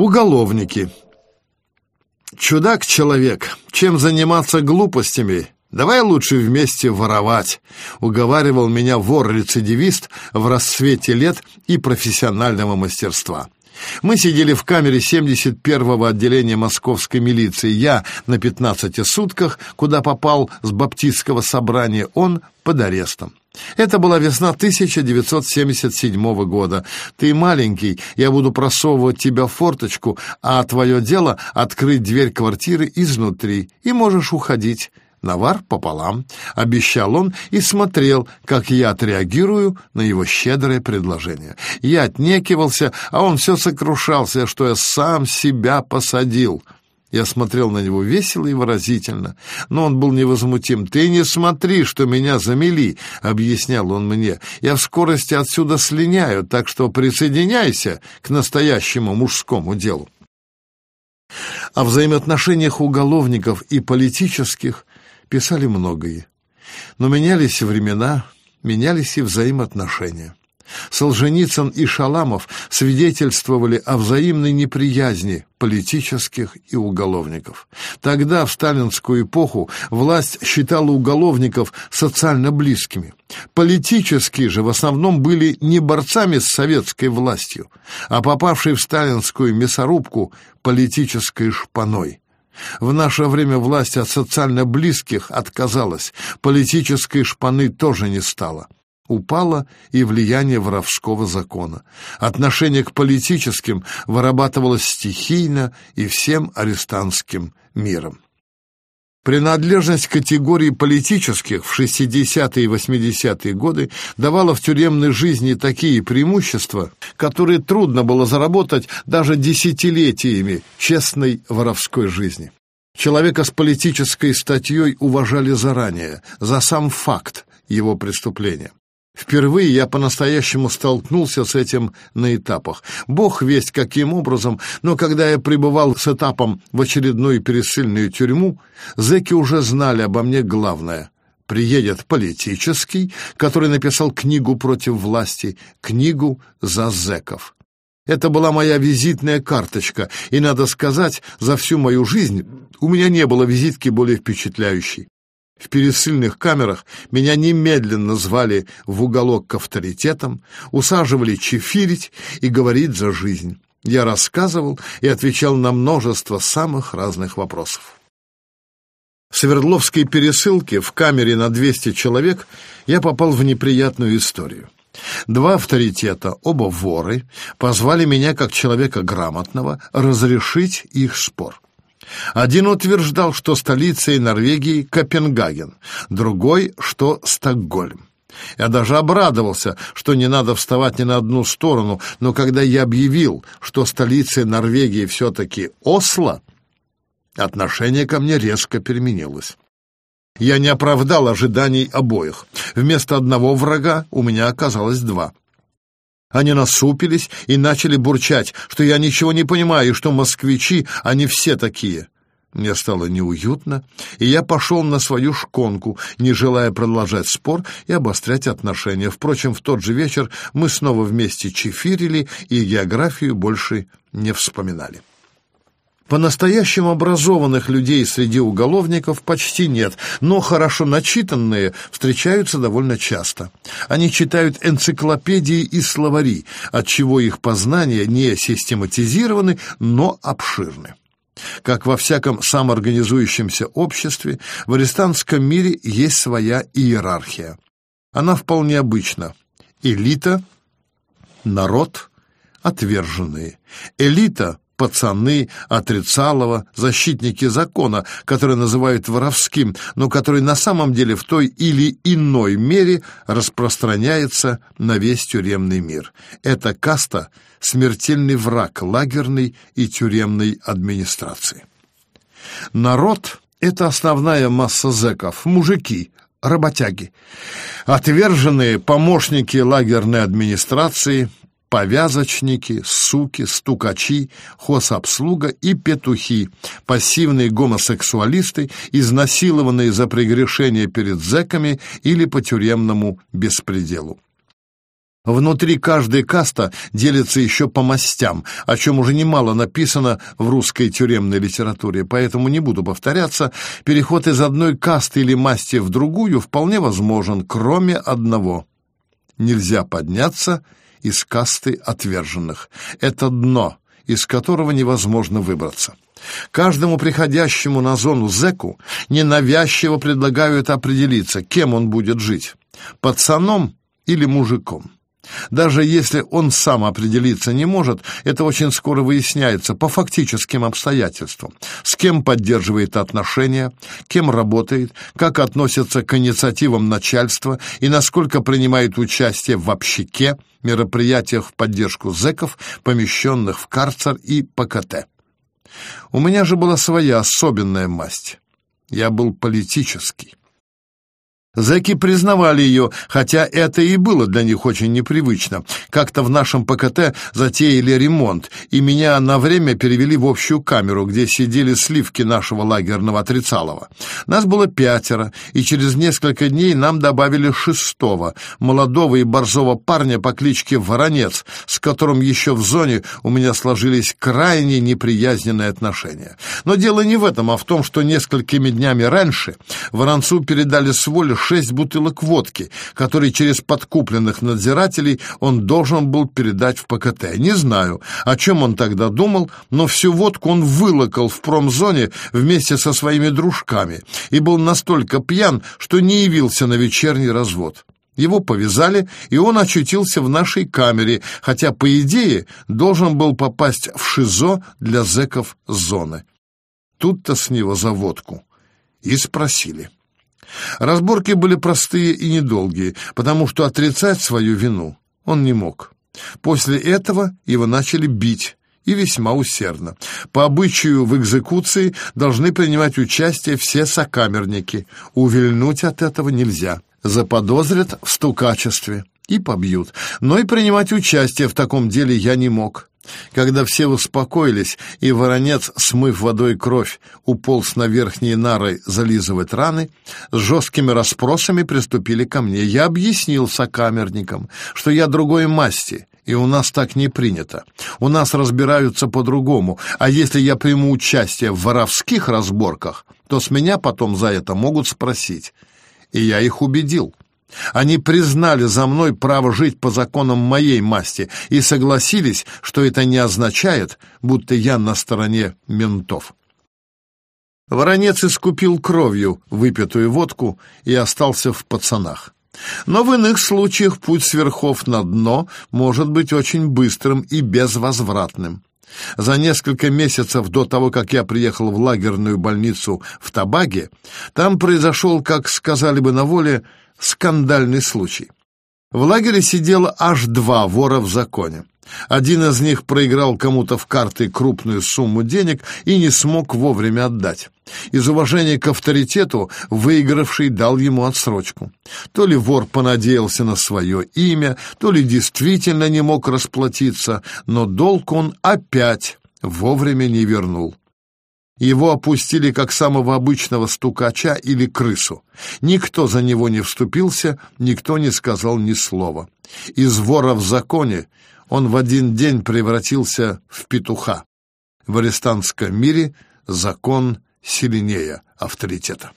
Уголовники. Чудак-человек, чем заниматься глупостями? Давай лучше вместе воровать, уговаривал меня вор-рецидивист в расцвете лет и профессионального мастерства. Мы сидели в камере 71-го отделения московской милиции. Я на 15 сутках, куда попал с баптистского собрания, он под арестом. Это была весна 1977 года. Ты маленький, я буду просовывать тебя в форточку, а твое дело — открыть дверь квартиры изнутри, и можешь уходить. Навар пополам, обещал он и смотрел, как я отреагирую на его щедрое предложение. Я отнекивался, а он все сокрушался, что я сам себя посадил. Я смотрел на него весело и выразительно, но он был невозмутим. «Ты не смотри, что меня замели», — объяснял он мне. «Я в скорости отсюда слиняю, так что присоединяйся к настоящему мужскому делу». О взаимоотношениях уголовников и политических писали многое. Но менялись времена, менялись и взаимоотношения. Солженицын и Шаламов свидетельствовали о взаимной неприязни политических и уголовников. Тогда, в сталинскую эпоху, власть считала уголовников социально близкими. Политические же в основном были не борцами с советской властью, а попавшие в сталинскую мясорубку политической шпаной. В наше время власть от социально близких отказалась, политической шпаны тоже не стало. Упало и влияние воровского закона. Отношение к политическим вырабатывалось стихийно и всем арестантским миром. Принадлежность к категории политических в 60-е и 80-е годы давала в тюремной жизни такие преимущества, которые трудно было заработать даже десятилетиями честной воровской жизни. Человека с политической статьей уважали заранее, за сам факт его преступления. Впервые я по-настоящему столкнулся с этим на этапах. Бог весть каким образом, но когда я пребывал с этапом в очередную пересыльную тюрьму, зэки уже знали обо мне главное. Приедет политический, который написал книгу против власти, книгу за зэков. Это была моя визитная карточка, и, надо сказать, за всю мою жизнь у меня не было визитки более впечатляющей. В пересыльных камерах меня немедленно звали в уголок к авторитетам, усаживали чефирить и говорить за жизнь. Я рассказывал и отвечал на множество самых разных вопросов. В Свердловской пересылке в камере на 200 человек я попал в неприятную историю. Два авторитета, оба воры, позвали меня как человека грамотного разрешить их спор. Один утверждал, что столицей Норвегии Копенгаген, другой, что Стокгольм. Я даже обрадовался, что не надо вставать ни на одну сторону, но когда я объявил, что столицей Норвегии все-таки Осло, отношение ко мне резко переменилось. Я не оправдал ожиданий обоих. Вместо одного врага у меня оказалось два. Они насупились и начали бурчать, что я ничего не понимаю, и что москвичи, они все такие. Мне стало неуютно, и я пошел на свою шконку, не желая продолжать спор и обострять отношения. Впрочем, в тот же вечер мы снова вместе чефирили и географию больше не вспоминали. По-настоящему образованных людей среди уголовников почти нет, но хорошо начитанные встречаются довольно часто. Они читают энциклопедии и словари, отчего их познания не систематизированы, но обширны. Как во всяком самоорганизующемся обществе, в арестантском мире есть своя иерархия. Она вполне обычна. Элита, народ, отверженные. Элита пацаны, отрицалово, защитники закона, которые называют воровским, но который на самом деле в той или иной мере распространяется на весь тюремный мир. Эта каста — смертельный враг лагерной и тюремной администрации. Народ — это основная масса зэков, мужики, работяги, отверженные помощники лагерной администрации — повязочники, суки, стукачи, хозобслуга и петухи, пассивные гомосексуалисты, изнасилованные за прегрешение перед зэками или по тюремному беспределу. Внутри каждой каста делится еще по мастям, о чем уже немало написано в русской тюремной литературе, поэтому не буду повторяться. Переход из одной касты или масти в другую вполне возможен, кроме одного. Нельзя подняться из касты отверженных. Это дно, из которого невозможно выбраться. Каждому приходящему на зону зэку ненавязчиво предлагают определиться, кем он будет жить – пацаном или мужиком. Даже если он сам определиться не может, это очень скоро выясняется по фактическим обстоятельствам. С кем поддерживает отношения, кем работает, как относится к инициативам начальства и насколько принимает участие в общаке, мероприятиях в поддержку зэков, помещенных в карцер и ПКТ. У меня же была своя особенная масть. Я был политический. Зэки признавали ее, хотя это и было для них очень непривычно. Как-то в нашем ПКТ затеяли ремонт, и меня на время перевели в общую камеру, где сидели сливки нашего лагерного отрицалова. Нас было пятеро, и через несколько дней нам добавили шестого, молодого и борзого парня по кличке Воронец, с которым еще в зоне у меня сложились крайне неприязненные отношения. Но дело не в этом, а в том, что несколькими днями раньше Воронцу передали с воли шесть бутылок водки, которые через подкупленных надзирателей он должен был передать в ПКТ. Не знаю, о чем он тогда думал, но всю водку он вылокал в промзоне вместе со своими дружками и был настолько пьян, что не явился на вечерний развод. Его повязали, и он очутился в нашей камере, хотя, по идее, должен был попасть в ШИЗО для зэков зоны. Тут-то с него за водку. И спросили. Разборки были простые и недолгие, потому что отрицать свою вину он не мог. После этого его начали бить, и весьма усердно. По обычаю в экзекуции должны принимать участие все сокамерники. Увильнуть от этого нельзя. Заподозрят в стукачестве и побьют. Но и принимать участие в таком деле я не мог. Когда все успокоились, и воронец, смыв водой кровь, уполз на верхние нары зализывать раны, с жесткими расспросами приступили ко мне. Я объяснил сокамерникам, что я другой масти, и у нас так не принято. У нас разбираются по-другому, а если я приму участие в воровских разборках, то с меня потом за это могут спросить. И я их убедил. Они признали за мной право жить по законам моей масти и согласились, что это не означает, будто я на стороне ментов. Воронец искупил кровью выпитую водку и остался в пацанах. Но в иных случаях путь сверхов на дно может быть очень быстрым и безвозвратным. За несколько месяцев до того, как я приехал в лагерную больницу в Табаге, там произошел, как сказали бы на воле, скандальный случай. В лагере сидело аж два вора в законе. Один из них проиграл кому-то в карты крупную сумму денег и не смог вовремя отдать. Из уважения к авторитету выигравший дал ему отсрочку. То ли вор понадеялся на свое имя, то ли действительно не мог расплатиться, но долг он опять вовремя не вернул. Его опустили как самого обычного стукача или крысу. Никто за него не вступился, никто не сказал ни слова. Из вора в законе он в один день превратился в петуха. В арестантском мире закон сильнее авторитета.